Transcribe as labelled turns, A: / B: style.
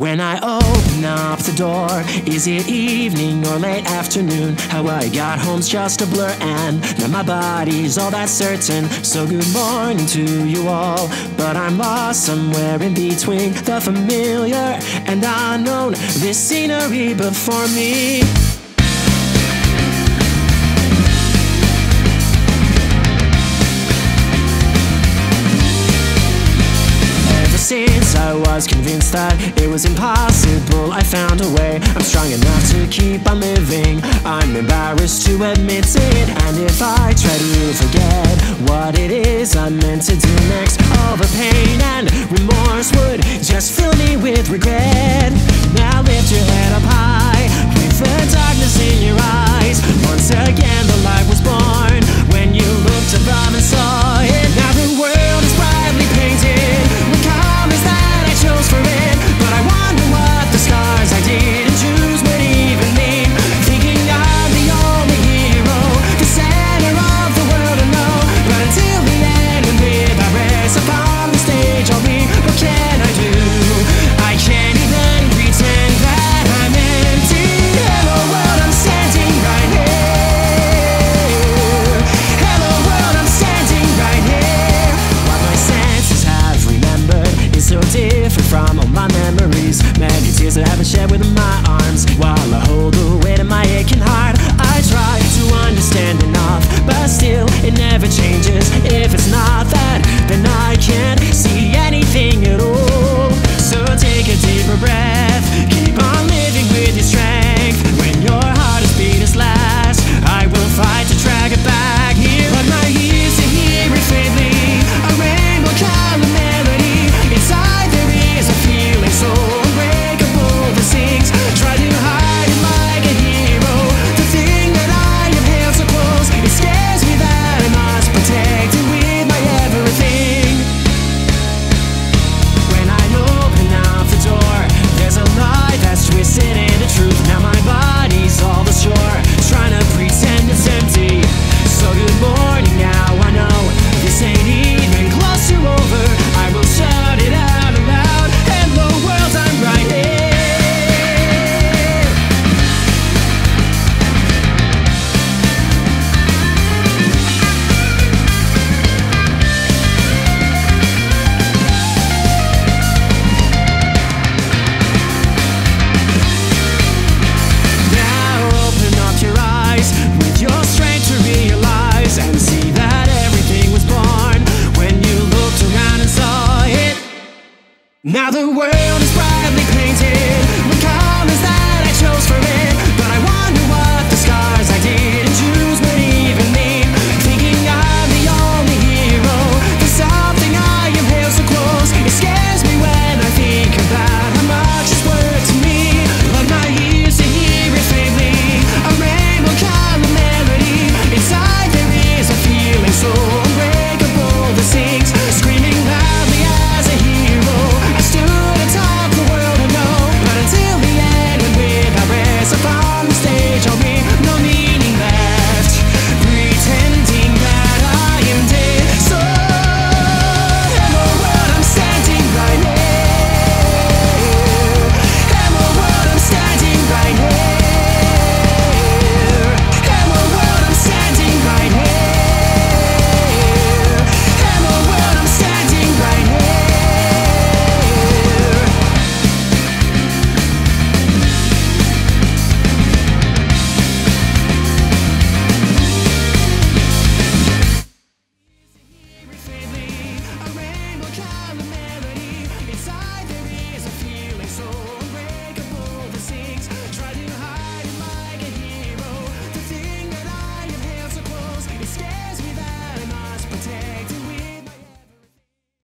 A: When I open up the door, is it evening or late afternoon? How I got home's just a blur, and now my body's all that certain. So good morning to you all, but I'm lost somewhere in between the familiar and unknown. This scenery before me. I was convinced that it was impossible, I found a way. I'm strong enough to keep on living. I'm embarrassed to admit it. And if I try to forget what it is I'm meant to do next, all the pain Now the world